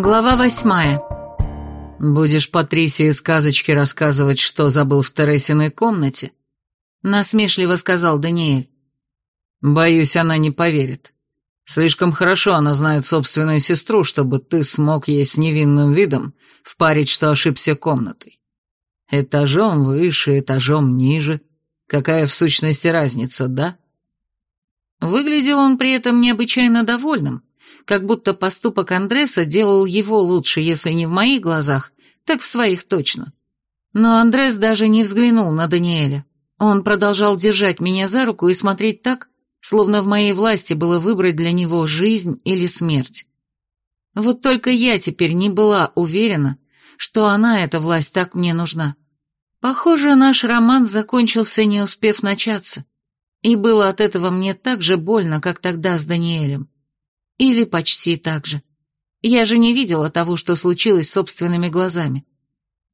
Глава восьмая. «Будешь Патрисии сказочки рассказывать, что забыл в Тересиной комнате?» Насмешливо сказал Даниэль. «Боюсь, она не поверит. Слишком хорошо она знает собственную сестру, чтобы ты смог ей с невинным видом впарить, что ошибся комнатой. Этажом выше, этажом ниже. Какая в сущности разница, да?» Выглядел он при этом необычайно довольным, как будто поступок Андреса делал его лучше, если не в моих глазах, так в своих точно. Но Андрес даже не взглянул на Даниэля. Он продолжал держать меня за руку и смотреть так, словно в моей власти было выбрать для него жизнь или смерть. Вот только я теперь не была уверена, что она, эта власть, так мне нужна. Похоже, наш роман закончился, не успев начаться. И было от этого мне так же больно, как тогда с Даниэлем. Или почти так же. Я же не видела того, что случилось собственными глазами.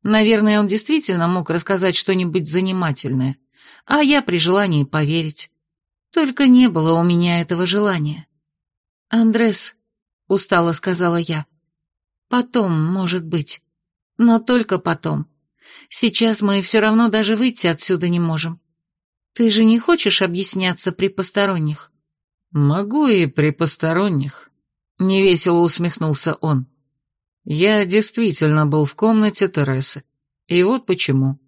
Наверное, он действительно мог рассказать что-нибудь занимательное, а я при желании поверить. Только не было у меня этого желания. «Андрес», — устало сказала я, — «потом, может быть, но только потом. Сейчас мы все равно даже выйти отсюда не можем. Ты же не хочешь объясняться при посторонних?» «Могу и при посторонних», — невесело усмехнулся он. «Я действительно был в комнате Тересы. И вот почему.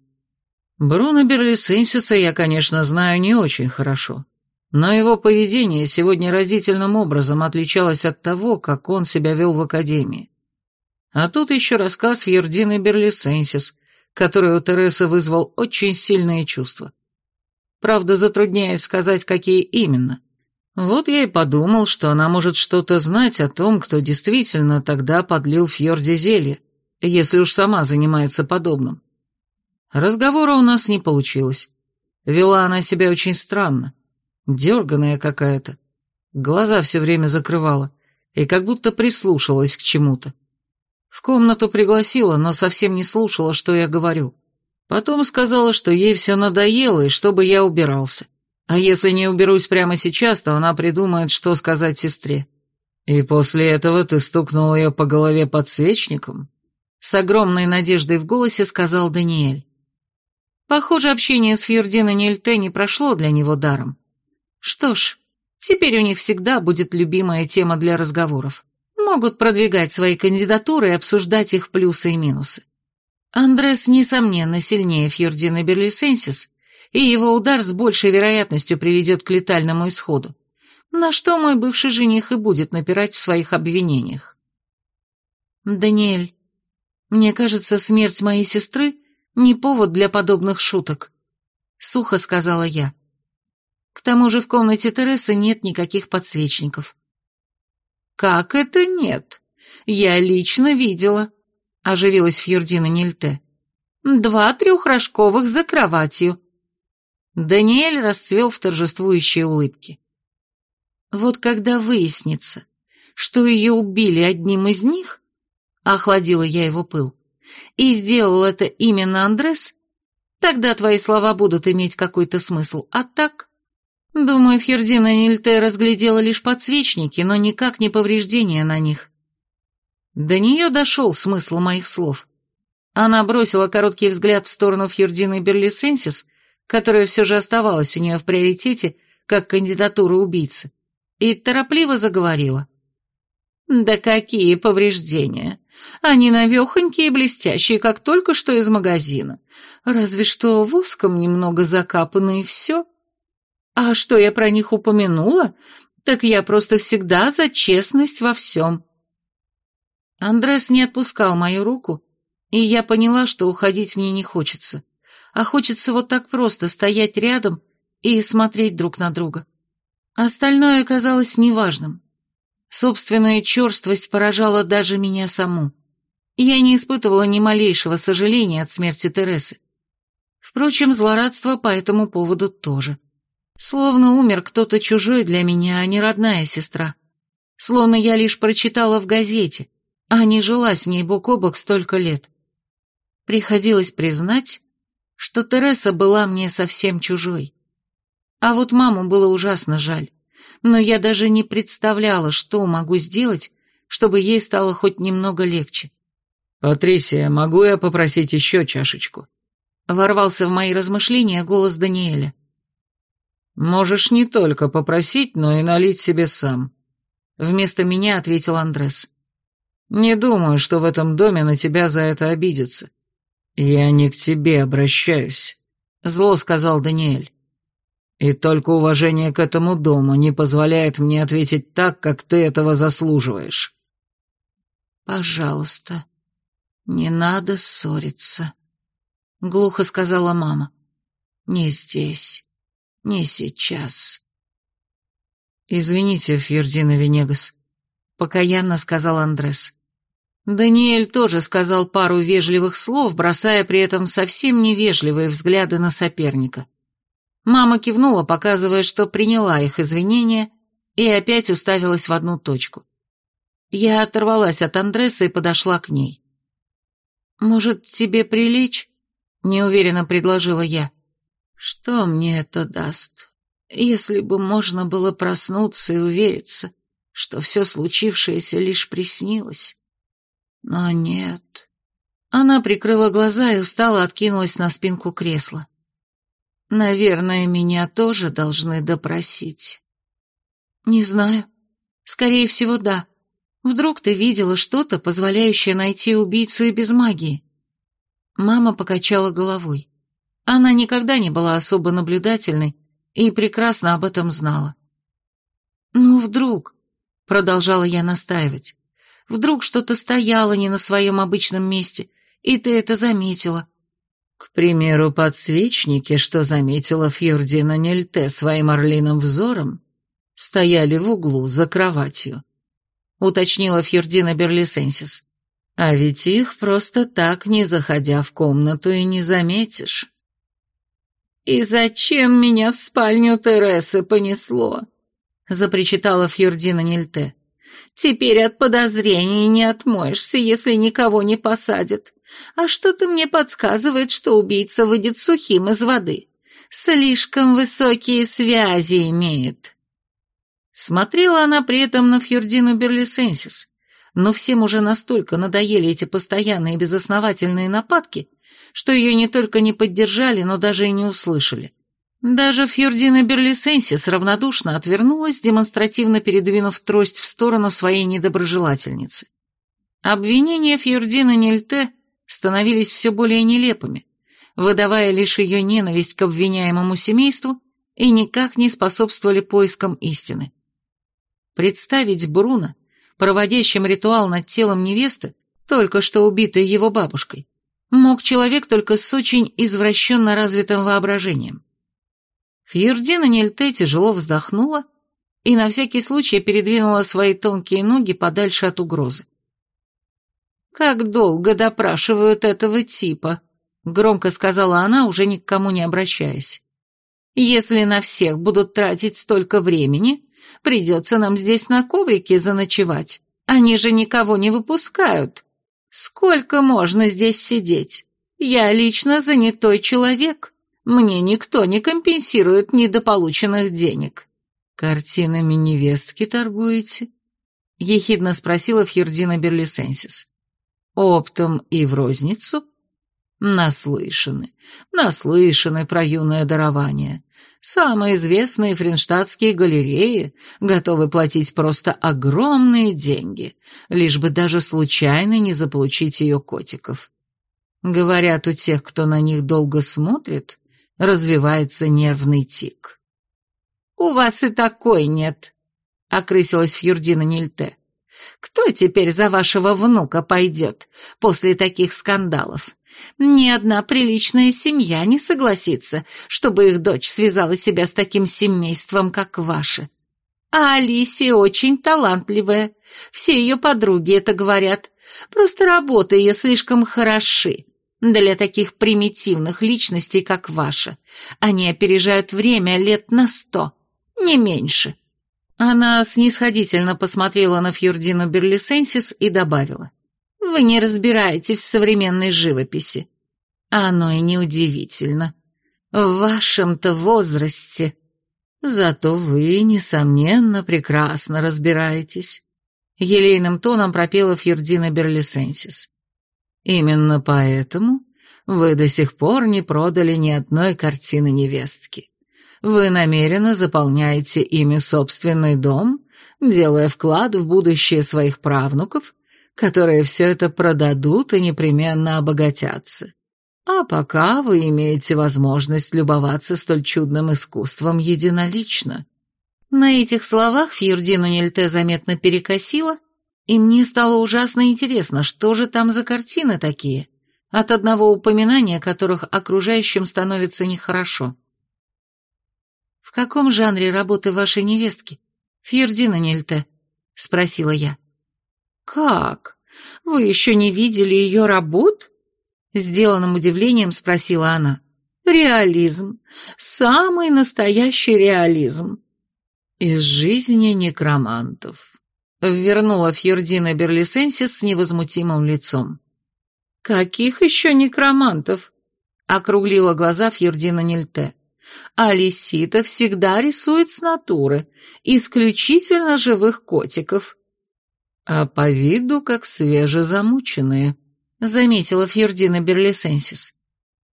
Бруно Берлисенсиса я, конечно, знаю не очень хорошо, но его поведение сегодня разительным образом отличалось от того, как он себя вел в Академии. А тут еще рассказ Фьердины Берлисенсис, который у Тересы вызвал очень сильные чувства. Правда, затрудняюсь сказать, какие именно. Вот я и подумал, что она может что-то знать о том, кто действительно тогда подлил Фьорде зелье, если уж сама занимается подобным. Разговора у нас не получилось. Вела она себя очень странно, дерганая какая-то. Глаза все время закрывала и как будто прислушалась к чему-то. В комнату пригласила, но совсем не слушала, что я говорю. Потом сказала, что ей все надоело и чтобы я убирался. А если не уберусь прямо сейчас, то она придумает, что сказать сестре. И после этого ты стукнул ее по голове подсвечником?» С огромной надеждой в голосе сказал Даниэль. Похоже, общение с Фьюрдино Нильте не прошло для него даром. Что ж, теперь у них всегда будет любимая тема для разговоров. Могут продвигать свои кандидатуры и обсуждать их плюсы и минусы. Андрес, несомненно, сильнее Фьюрдины Берлисенсис, и его удар с большей вероятностью приведет к летальному исходу, на что мой бывший жених и будет напирать в своих обвинениях. «Даниэль, мне кажется, смерть моей сестры не повод для подобных шуток», — сухо сказала я. К тому же в комнате Тересы нет никаких подсвечников. «Как это нет? Я лично видела», — оживилась Фьюрдина Нильте. «Два трехрожковых за кроватью. Даниэль расцвел в торжествующей улыбке. Вот когда выяснится, что ее убили одним из них, охладила я его пыл, и сделал это именно Андрес, тогда твои слова будут иметь какой-то смысл, а так... Думаю, Фьердина Нильте разглядела лишь подсвечники, но никак не повреждения на них. До нее дошел смысл моих слов. Она бросила короткий взгляд в сторону Фьердины Берлисенсис которая все же оставалась у нее в приоритете как кандидатура убийцы, и торопливо заговорила. «Да какие повреждения! Они навехонькие и блестящие, как только что из магазина. Разве что воском немного закапаны и все. А что я про них упомянула, так я просто всегда за честность во всем». Андрес не отпускал мою руку, и я поняла, что уходить мне не хочется а хочется вот так просто стоять рядом и смотреть друг на друга. Остальное оказалось неважным. Собственная черствость поражала даже меня саму. Я не испытывала ни малейшего сожаления от смерти Тересы. Впрочем, злорадство по этому поводу тоже. Словно умер кто-то чужой для меня, а не родная сестра. Словно я лишь прочитала в газете, а не жила с ней бок о бок столько лет. Приходилось признать, что Тереса была мне совсем чужой. А вот маму было ужасно жаль, но я даже не представляла, что могу сделать, чтобы ей стало хоть немного легче. «Патрисия, могу я попросить еще чашечку?» Ворвался в мои размышления голос Даниэля. «Можешь не только попросить, но и налить себе сам», — вместо меня ответил Андрес. «Не думаю, что в этом доме на тебя за это обидятся. Я не к тебе обращаюсь», — зло сказал Даниэль. «И только уважение к этому дому не позволяет мне ответить так, как ты этого заслуживаешь». «Пожалуйста, не надо ссориться», — глухо сказала мама. «Не здесь». Не сейчас. «Извините, Фьердина Венегас», — покаянно сказал Андрес. Даниэль тоже сказал пару вежливых слов, бросая при этом совсем невежливые взгляды на соперника. Мама кивнула, показывая, что приняла их извинения, и опять уставилась в одну точку. Я оторвалась от Андреса и подошла к ней. «Может, тебе прилечь?» — неуверенно предложила я. Что мне это даст, если бы можно было проснуться и увериться, что все случившееся лишь приснилось? Но нет. Она прикрыла глаза и устало откинулась на спинку кресла. Наверное, меня тоже должны допросить. Не знаю. Скорее всего, да. Вдруг ты видела что-то, позволяющее найти убийцу и без магии? Мама покачала головой. Она никогда не была особо наблюдательной и прекрасно об этом знала. «Ну, вдруг», — продолжала я настаивать, — «вдруг что-то стояло не на своем обычном месте, и ты это заметила». К примеру, подсвечники, что заметила Фьордина Нельте своим орлиным взором, стояли в углу за кроватью, уточнила Фьордина Берлисенсис. А ведь их просто так, не заходя в комнату, и не заметишь. «И зачем меня в спальню Тересы понесло?» — запричитала Фьюрдина Нильте. «Теперь от подозрений не отмоешься, если никого не посадят. А что-то мне подсказывает, что убийца выйдет сухим из воды. Слишком высокие связи имеет». Смотрела она при этом на Фьюрдину Берлисенсис, но всем уже настолько надоели эти постоянные безосновательные нападки, что ее не только не поддержали, но даже и не услышали. Даже Фьордина Берлисенсис равнодушно отвернулась, демонстративно передвинув трость в сторону своей недоброжелательницы. Обвинения Фьордина Нильте становились все более нелепыми, выдавая лишь ее ненависть к обвиняемому семейству и никак не способствовали поискам истины. Представить Бруно, проводящим ритуал над телом невесты, только что убитой его бабушкой, мог человек только с очень извращенно развитым воображением. Фьердина Нельте тяжело вздохнула и на всякий случай передвинула свои тонкие ноги подальше от угрозы. «Как долго допрашивают этого типа?» — громко сказала она, уже ни к кому не обращаясь. «Если на всех будут тратить столько времени, придется нам здесь на коврике заночевать. Они же никого не выпускают». Сколько можно здесь сидеть? Я лично занятой человек. Мне никто не компенсирует недополученных денег. Картинами невестки торгуете? Ехидно спросила Фьердина Берлисенсис. Оптом и в розницу? Наслышаны, наслышаны про юное дарование. Самые известные френштадтские галереи готовы платить просто огромные деньги, лишь бы даже случайно не заполучить ее котиков. Говорят, у тех, кто на них долго смотрит, развивается нервный тик. «У вас и такой нет», — окрысилась Фьюрдина Нильте. «Кто теперь за вашего внука пойдет после таких скандалов? Ни одна приличная семья не согласится, чтобы их дочь связала себя с таким семейством, как ваше. А Алисия очень талантливая. Все ее подруги это говорят. Просто работы ее слишком хороши для таких примитивных личностей, как ваша. Они опережают время лет на сто, не меньше». Она снисходительно посмотрела на Фьюрдину Берлисенсис и добавила. Вы не разбираетесь в современной живописи. Оно и неудивительно. В вашем-то возрасте. Зато вы, несомненно, прекрасно разбираетесь. — елейным тоном пропела Фьердина Берлисенсис. «Именно поэтому вы до сих пор не продали ни одной картины невестки. Вы намеренно заполняете ими собственный дом, делая вклад в будущее своих правнуков, которые все это продадут и непременно обогатятся. А пока вы имеете возможность любоваться столь чудным искусством единолично». На этих словах Фьюрдину Нильте заметно перекосила, и мне стало ужасно интересно, что же там за картины такие, от одного упоминания которых окружающим становится нехорошо. «В каком жанре работы вашей невестки, Фьердина Нильте?» — спросила я. «Как? Вы еще не видели ее работ?» Сделанным удивлением спросила она. «Реализм. Самый настоящий реализм. «Из жизни некромантов», — вернула Фьордина Берлисенсис с невозмутимым лицом. «Каких еще некромантов?» — округлила глаза Фьордина Нильте. «Алисита всегда рисует с натуры, исключительно живых котиков». «А по виду как свежезамученные», — заметила Фьордина Берлисенсис.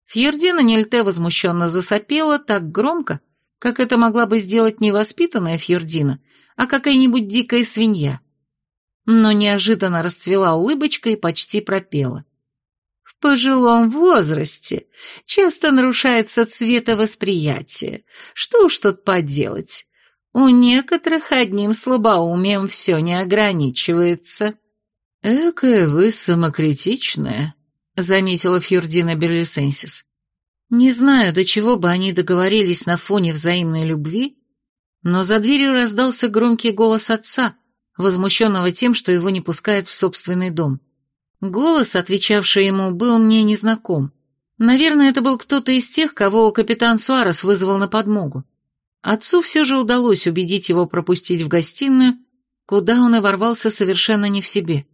Фьердина Нильте возмущенно засопела так громко, как это могла бы сделать не воспитанная Фьюрдина, а какая-нибудь дикая свинья. Но неожиданно расцвела улыбочка и почти пропела. В пожилом возрасте часто нарушается цветовосприятие. Что уж тут поделать? У некоторых одним слабоумием все не ограничивается. «Экая вы самокритичная», — заметила Фьюрдина Берлисенсис. Не знаю, до чего бы они договорились на фоне взаимной любви, но за дверью раздался громкий голос отца, возмущенного тем, что его не пускают в собственный дом. Голос, отвечавший ему, был мне незнаком. Наверное, это был кто-то из тех, кого капитан Суарес вызвал на подмогу. Отцу все же удалось убедить его пропустить в гостиную, куда он и ворвался совершенно не в себе.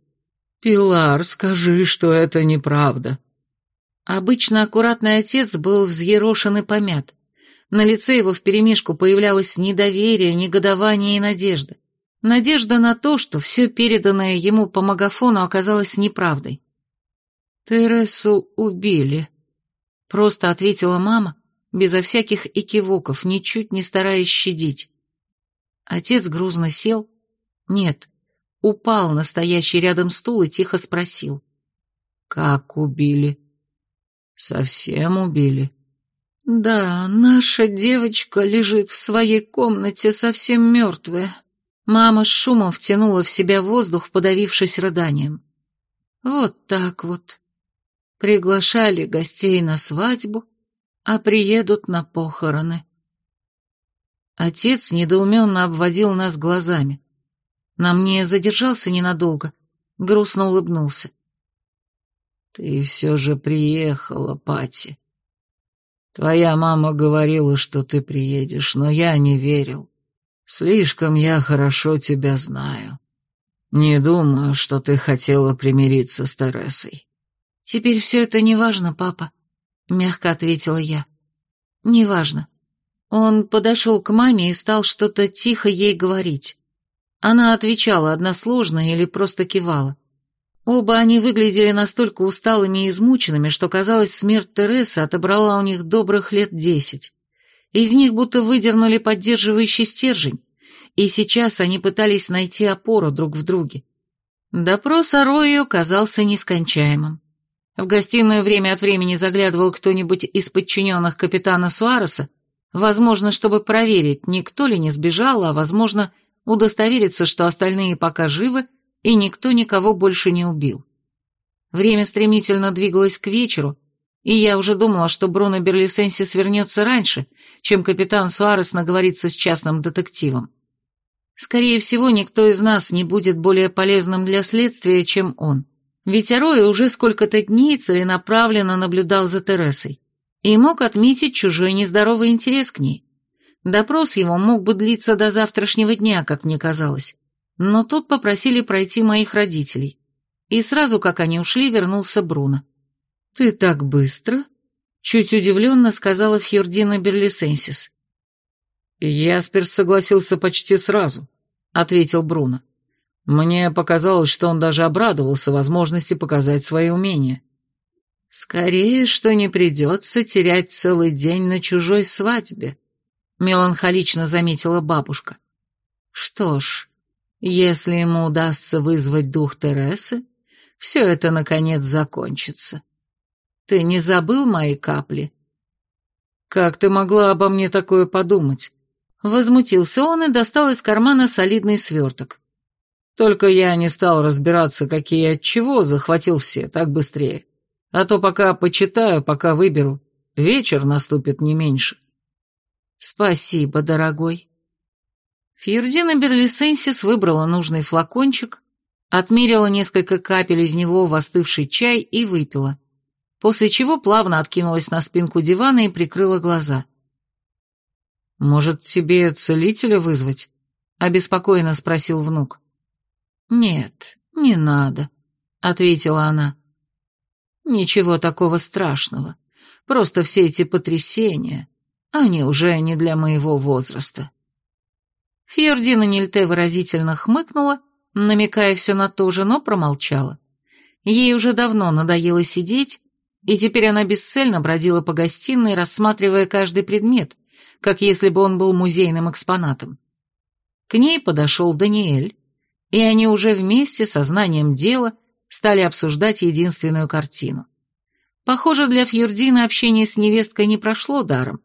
«Пилар, скажи, что это неправда», Обычно аккуратный отец был взъерошен и помят. На лице его вперемешку появлялось недоверие, негодование и надежда. Надежда на то, что все переданное ему по магафону оказалось неправдой. «Тересу убили», — просто ответила мама, безо всяких экивоков, ничуть не стараясь щадить. Отец грузно сел. Нет, упал на стоящий рядом стул и тихо спросил. «Как убили?» Совсем убили? Да, наша девочка лежит в своей комнате совсем мертвая. Мама с шумом втянула в себя воздух, подавившись рыданием. Вот так вот. Приглашали гостей на свадьбу, а приедут на похороны. Отец недоуменно обводил нас глазами. На мне задержался ненадолго, грустно улыбнулся. «Ты все же приехала, Пати. Твоя мама говорила, что ты приедешь, но я не верил. Слишком я хорошо тебя знаю. Не думаю, что ты хотела примириться с Тересой». «Теперь все это не важно, папа», — мягко ответила я. «Не важно». Он подошел к маме и стал что-то тихо ей говорить. Она отвечала односложно или просто кивала. Оба они выглядели настолько усталыми и измученными, что, казалось, смерть Тересы отобрала у них добрых лет десять. Из них будто выдернули поддерживающий стержень, и сейчас они пытались найти опору друг в друге. Допрос о казался нескончаемым. В гостиную время от времени заглядывал кто-нибудь из подчиненных капитана Суареса, возможно, чтобы проверить, никто ли не сбежал, а, возможно, удостовериться, что остальные пока живы, и никто никого больше не убил. Время стремительно двигалось к вечеру, и я уже думала, что Бруно Берлисенси свернется раньше, чем капитан Суарес наговорится с частным детективом. Скорее всего, никто из нас не будет более полезным для следствия, чем он. Ведь Арой уже сколько-то дней целенаправленно наблюдал за Тересой и мог отметить чужой нездоровый интерес к ней. Допрос его мог бы длиться до завтрашнего дня, как мне казалось. Но тут попросили пройти моих родителей. И сразу, как они ушли, вернулся Бруно. «Ты так быстро?» — чуть удивленно сказала Фьордина Берлисенсис. «Ясперс согласился почти сразу», — ответил Бруно. Мне показалось, что он даже обрадовался возможности показать свои умения. «Скорее, что не придется терять целый день на чужой свадьбе», — меланхолично заметила бабушка. «Что ж, если ему удастся вызвать дух Тересы, все это, наконец, закончится. Ты не забыл мои капли?» «Как ты могла обо мне такое подумать?» Возмутился он и достал из кармана солидный сверток. «Только я не стал разбираться, какие от чего, захватил все, так быстрее. А то пока почитаю, пока выберу, вечер наступит не меньше». «Спасибо, дорогой». Фьюрдина Берлисенсис выбрала нужный флакончик, отмерила несколько капель из него в остывший чай и выпила, после чего плавно откинулась на спинку дивана и прикрыла глаза. «Может, тебе целителя вызвать?» — обеспокоенно спросил внук. «Нет, не надо», — ответила она. «Ничего такого страшного. Просто все эти потрясения, они уже не для моего возраста». Фьордина Нильте выразительно хмыкнула, намекая все на то же, но промолчала. Ей уже давно надоело сидеть, и теперь она бесцельно бродила по гостиной, рассматривая каждый предмет, как если бы он был музейным экспонатом. К ней подошел Даниэль, и они уже вместе, со знанием дела, стали обсуждать единственную картину. Похоже, для Фьюрдина общение с невесткой не прошло даром.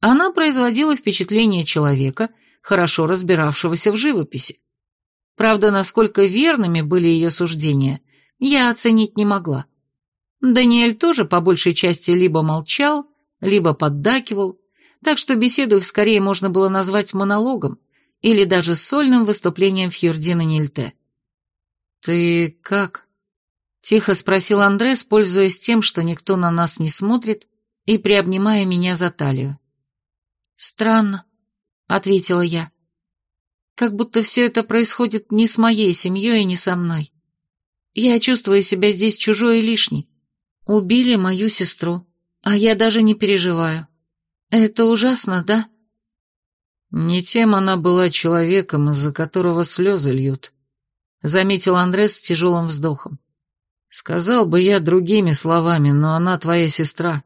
Она производила впечатление человека, хорошо разбиравшегося в живописи. Правда, насколько верными были ее суждения, я оценить не могла. Даниэль тоже по большей части либо молчал, либо поддакивал, так что беседу их скорее можно было назвать монологом или даже сольным выступлением Фьюрдина Нильте. «Ты как?» — тихо спросил Андрес, пользуясь тем, что никто на нас не смотрит, и приобнимая меня за талию. «Странно», — ответила я. «Как будто все это происходит не с моей семьей и не со мной. Я чувствую себя здесь чужой и лишней. Убили мою сестру, а я даже не переживаю. Это ужасно, да?» Не тем она была человеком, из-за которого слезы льют, заметил Андрес с тяжелым вздохом. Сказал бы я другими словами, но она твоя сестра.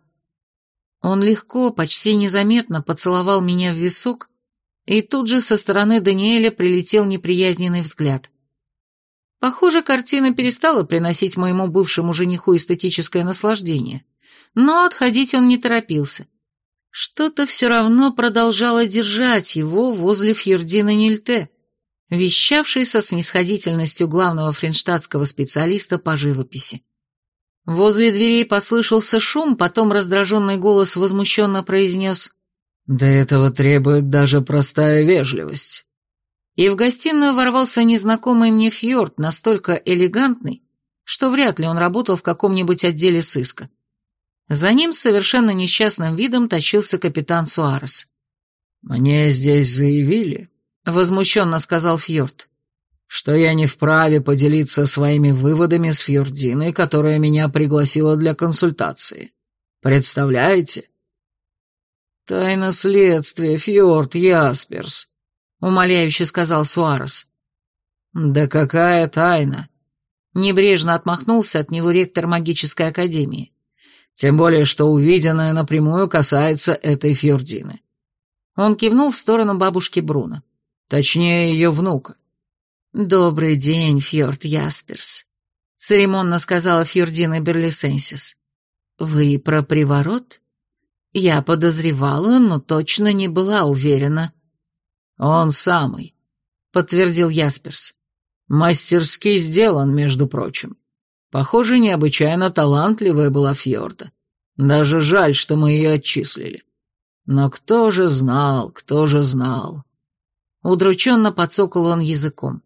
Он легко, почти незаметно поцеловал меня в висок, и тут же со стороны Даниэля прилетел неприязненный взгляд. Похоже, картина перестала приносить моему бывшему жениху эстетическое наслаждение, но отходить он не торопился. Что-то все равно продолжало держать его возле Фьердина Нильте, вещавшей со снисходительностью главного френштадтского специалиста по живописи. Возле дверей послышался шум, потом раздраженный голос возмущенно произнес «Да этого требует даже простая вежливость». И в гостиную ворвался незнакомый мне фьорд, настолько элегантный, что вряд ли он работал в каком-нибудь отделе сыска. За ним с совершенно несчастным видом тащился капитан Суарес. «Мне здесь заявили», — возмущенно сказал Фьорд, «что я не вправе поделиться своими выводами с Фьординой, которая меня пригласила для консультации. Представляете?» «Тайна следствия, Фьорд Ясперс», — умоляюще сказал Суарес. «Да какая тайна?» Небрежно отмахнулся от него ректор магической академии. Тем более, что увиденное напрямую касается этой Фьордины. Он кивнул в сторону бабушки Бруно. Точнее, ее внука. «Добрый день, Фьорд Ясперс», — церемонно сказала Фьордина Берлисенсис. «Вы про приворот?» Я подозревала, но точно не была уверена. «Он самый», — подтвердил Ясперс. «Мастерски сделан, между прочим. Похоже, необычайно талантливая была Фьорда. Даже жаль, что мы ее отчислили. Но кто же знал, кто же знал? Удрученно подсокал он языком.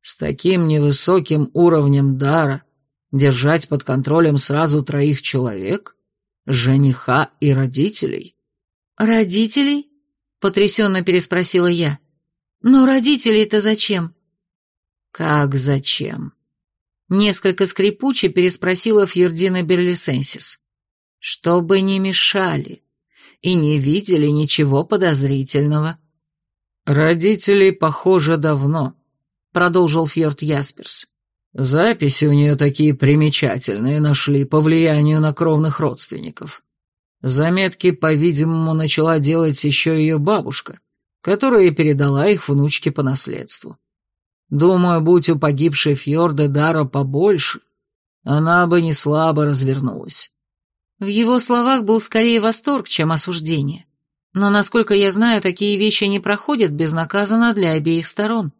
С таким невысоким уровнем дара держать под контролем сразу троих человек, жениха и родителей. «Родителей?» — потрясенно переспросила я. «Но родителей-то зачем?» «Как зачем?» Несколько скрипуче переспросила Фьердина Берлисенсис. «Чтобы не мешали и не видели ничего подозрительного». «Родителей, похоже, давно», — продолжил Фьорд Ясперс. «Записи у нее такие примечательные нашли по влиянию на кровных родственников. Заметки, по-видимому, начала делать еще ее бабушка, которая передала их внучке по наследству. Думаю, будь у погибшей Фьорда дара побольше, она бы не слабо развернулась». В его словах был скорее восторг, чем осуждение. Но, насколько я знаю, такие вещи не проходят безнаказанно для обеих сторон.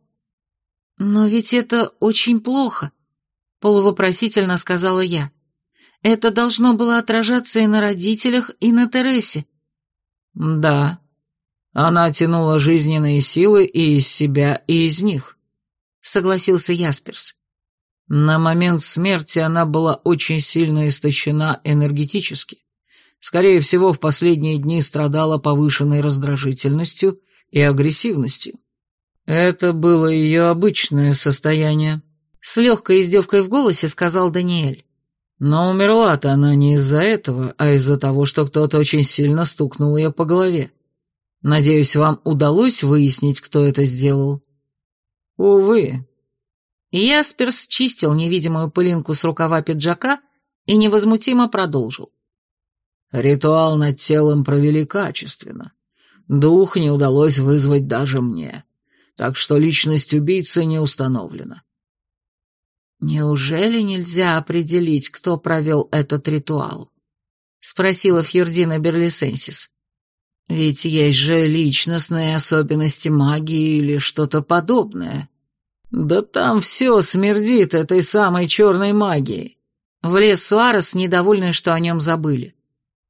«Но ведь это очень плохо», — полувопросительно сказала я. «Это должно было отражаться и на родителях, и на Тересе». «Да. Она тянула жизненные силы и из себя, и из них», — согласился Ясперс. На момент смерти она была очень сильно истощена энергетически. Скорее всего, в последние дни страдала повышенной раздражительностью и агрессивностью. Это было ее обычное состояние. С легкой издевкой в голосе сказал Даниэль. Но умерла-то она не из-за этого, а из-за того, что кто-то очень сильно стукнул ее по голове. Надеюсь, вам удалось выяснить, кто это сделал? Увы. Ясперс чистил невидимую пылинку с рукава пиджака и невозмутимо продолжил. Ритуал над телом провели качественно. Дух не удалось вызвать даже мне, так что личность убийцы не установлена. «Неужели нельзя определить, кто провел этот ритуал?» — спросила Фьюрдина Берлисенсис. «Ведь есть же личностные особенности магии или что-то подобное». «Да там все смердит этой самой черной магией», — влез Суарес, недовольный, что о нем забыли.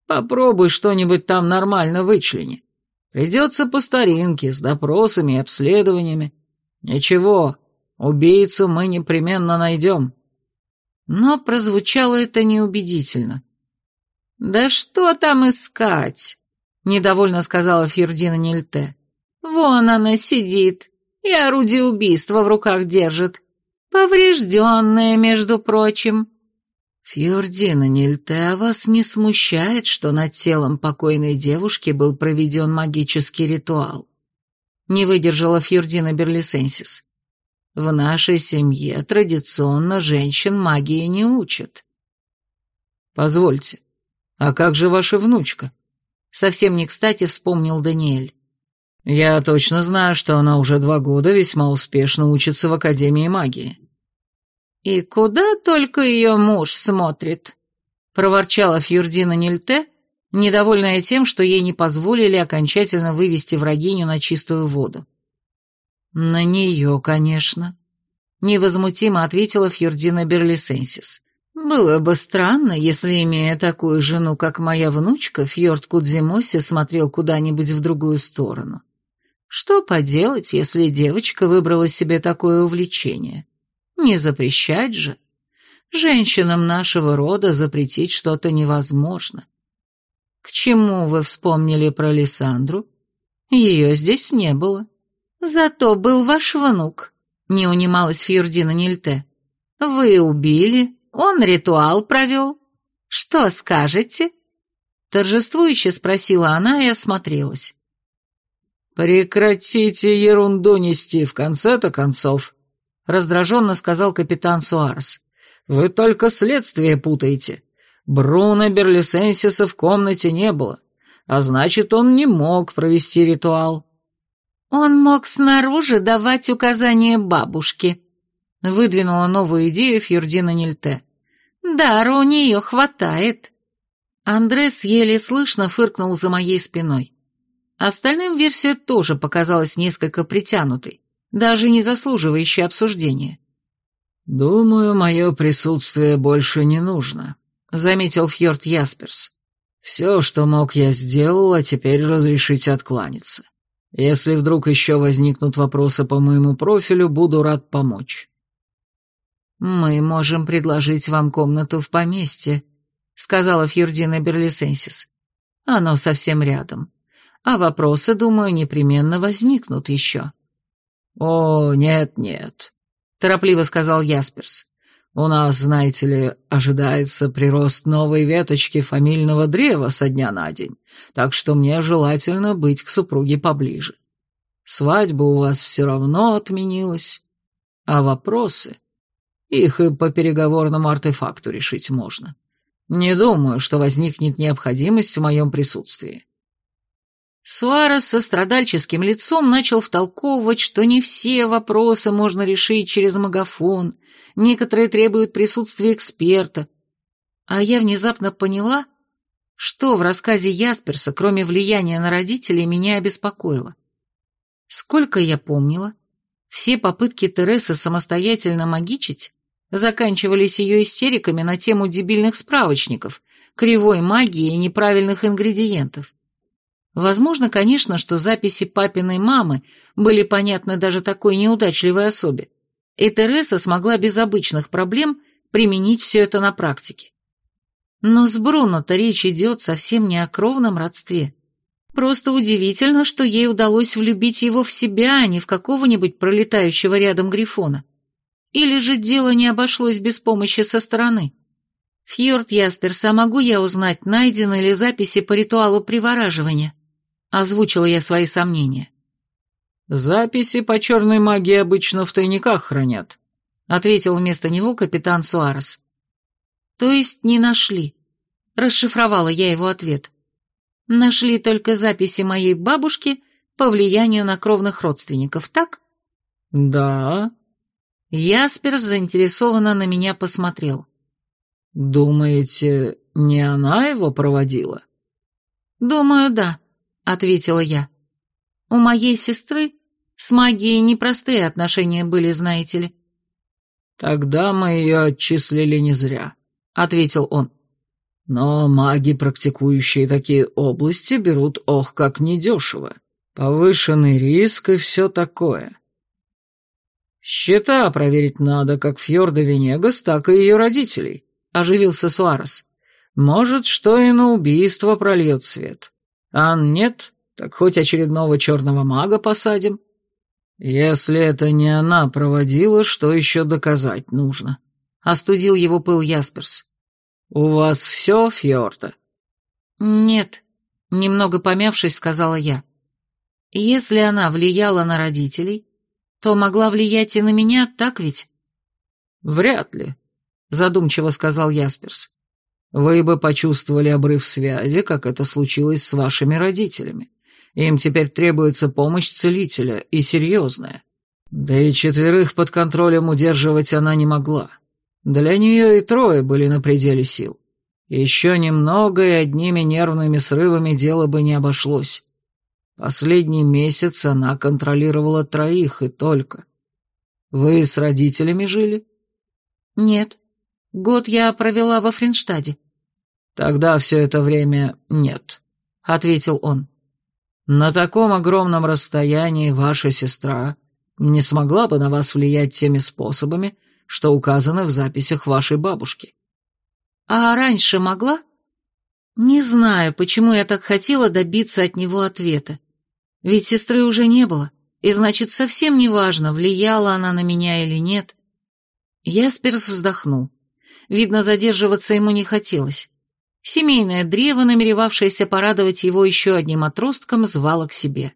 Попробуй что-нибудь там нормально вычлени. Придется по старинке, с допросами и обследованиями. Ничего, убийцу мы непременно найдем. Но прозвучало это неубедительно. «Да что там искать?» — недовольно сказала Фердина Нильте. «Вон она сидит и орудие убийства в руках держит. Поврежденная, между прочим». «Фьордина Нильте, а вас не смущает, что над телом покойной девушки был проведен магический ритуал?» Не выдержала Фьордина Берлисенсис. «В нашей семье традиционно женщин магии не учат». «Позвольте, а как же ваша внучка?» Совсем не кстати вспомнил Даниэль. «Я точно знаю, что она уже два года весьма успешно учится в Академии магии». «И куда только ее муж смотрит?» — проворчала Фьюрдина Нильте, недовольная тем, что ей не позволили окончательно вывести врагиню на чистую воду. «На нее, конечно», — невозмутимо ответила Фьюрдина Берлисенсис. «Было бы странно, если, имея такую жену, как моя внучка, Фьорд Кудзимоси смотрел куда-нибудь в другую сторону. Что поделать, если девочка выбрала себе такое увлечение?» Не запрещать же. Женщинам нашего рода запретить что-то невозможно. К чему вы вспомнили про Лиссандру? Ее здесь не было. Зато был ваш внук, не унималась Фьюрдина Нильте. Вы убили, он ритуал провел. Что скажете? Торжествующе спросила она и осмотрелась. «Прекратите ерунду нести в конце-то концов», раздраженно сказал капитан Суарес. «Вы только следствие путаете. Бруно Берлисенсиса в комнате не было, а значит, он не мог провести ритуал». «Он мог снаружи давать указания бабушке», — выдвинула новую идею Фьюрдина Нильте. «Дара у нее хватает». Андрес еле слышно фыркнул за моей спиной. Остальным версия тоже показалась несколько притянутой даже не заслуживающий обсуждения. «Думаю, мое присутствие больше не нужно», — заметил Фьорд Ясперс. «Все, что мог, я сделал, а теперь разрешите откланяться. Если вдруг еще возникнут вопросы по моему профилю, буду рад помочь». «Мы можем предложить вам комнату в поместье», — сказала Фьюрдина Берлисенсис. «Оно совсем рядом. А вопросы, думаю, непременно возникнут еще». «О, нет-нет», — торопливо сказал Ясперс. «У нас, знаете ли, ожидается прирост новой веточки фамильного древа со дня на день, так что мне желательно быть к супруге поближе. Свадьба у вас все равно отменилась». А вопросы? Их и по переговорному артефакту решить можно. Не думаю, что возникнет необходимость в моем присутствии. Суарес со страдальческим лицом начал втолковывать, что не все вопросы можно решить через магафон, некоторые требуют присутствия эксперта. А я внезапно поняла, что в рассказе Ясперса, кроме влияния на родителей, меня обеспокоило. Сколько я помнила, все попытки Тересы самостоятельно магичить заканчивались ее истериками на тему дебильных справочников, кривой магии и неправильных ингредиентов. Возможно, конечно, что записи папиной мамы были понятны даже такой неудачливой особе, и Тереса смогла без обычных проблем применить все это на практике. Но с Бруно-то речь идет совсем не о кровном родстве. Просто удивительно, что ей удалось влюбить его в себя, а не в какого-нибудь пролетающего рядом грифона. Или же дело не обошлось без помощи со стороны? Фьорд Ясперс, а могу я узнать, найдены ли записи по ритуалу привораживания? Озвучила я свои сомнения. «Записи по черной магии обычно в тайниках хранят», — ответил вместо него капитан Суарес. «То есть не нашли?» — расшифровала я его ответ. «Нашли только записи моей бабушки по влиянию на кровных родственников, так?» «Да», Ясперс заинтересованно на меня посмотрел. «Думаете, не она его проводила?» «Думаю, да», — ответила я. «У моей сестры с магией непростые отношения были, знаете ли». «Тогда мы ее отчислили не зря», — ответил он. «Но маги, практикующие такие области, берут ох как недешево. Повышенный риск и все такое. «Счета проверить надо, как Фьорда Венегас, так и ее родителей», — оживился Суарес. «Может, что и на убийство прольет свет. А нет, так хоть очередного черного мага посадим». «Если это не она проводила, что еще доказать нужно?» — остудил его пыл Ясперс. «У вас все, Фьорда?» «Нет», — немного помявшись, сказала я. «Если она влияла на родителей, то могла влиять и на меня, так ведь?» «Вряд ли», — задумчиво сказал Ясперс. «Вы бы почувствовали обрыв связи, как это случилось с вашими родителями. Им теперь требуется помощь целителя, и серьезная. Да и четверых под контролем удерживать она не могла. Для нее и трое были на пределе сил. Еще немного, и одними нервными срывами дело бы не обошлось. Последний месяц она контролировала троих и только. Вы с родителями жили? Нет. Год я провела во Фринштаде. Тогда все это время нет, ответил он. На таком огромном расстоянии ваша сестра не смогла бы на вас влиять теми способами, что указаны в записях вашей бабушки. А раньше могла? Не знаю, почему я так хотела добиться от него ответа. Ведь сестры уже не было, и значит, совсем не важно, влияла она на меня или нет. Ясперс вздохнул. Видно, задерживаться ему не хотелось. Семейное древо, намеревавшееся порадовать его еще одним отростком, звало к себе.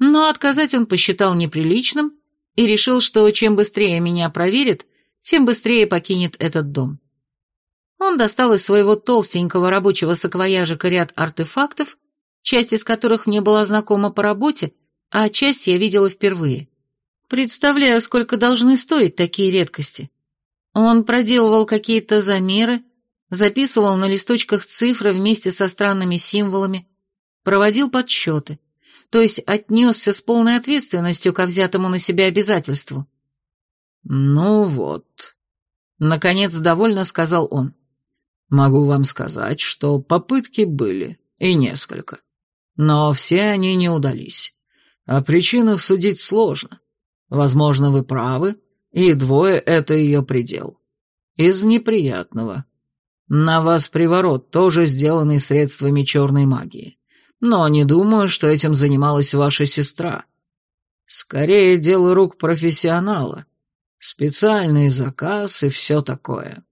Но отказать он посчитал неприличным и решил, что чем быстрее меня проверит, тем быстрее покинет этот дом. Он достал из своего толстенького рабочего саквояжа ряд артефактов часть из которых мне была знакома по работе, а часть я видела впервые. Представляю, сколько должны стоить такие редкости. Он проделывал какие-то замеры, записывал на листочках цифры вместе со странными символами, проводил подсчеты, то есть отнесся с полной ответственностью ко взятому на себя обязательству. «Ну вот», — наконец довольно сказал он. «Могу вам сказать, что попытки были, и несколько. Но все они не удались. О причинах судить сложно. Возможно, вы правы, и двое — это ее предел. Из неприятного. На вас приворот, тоже сделанный средствами черной магии. Но не думаю, что этим занималась ваша сестра. Скорее, дело рук профессионала. Специальный заказ и все такое.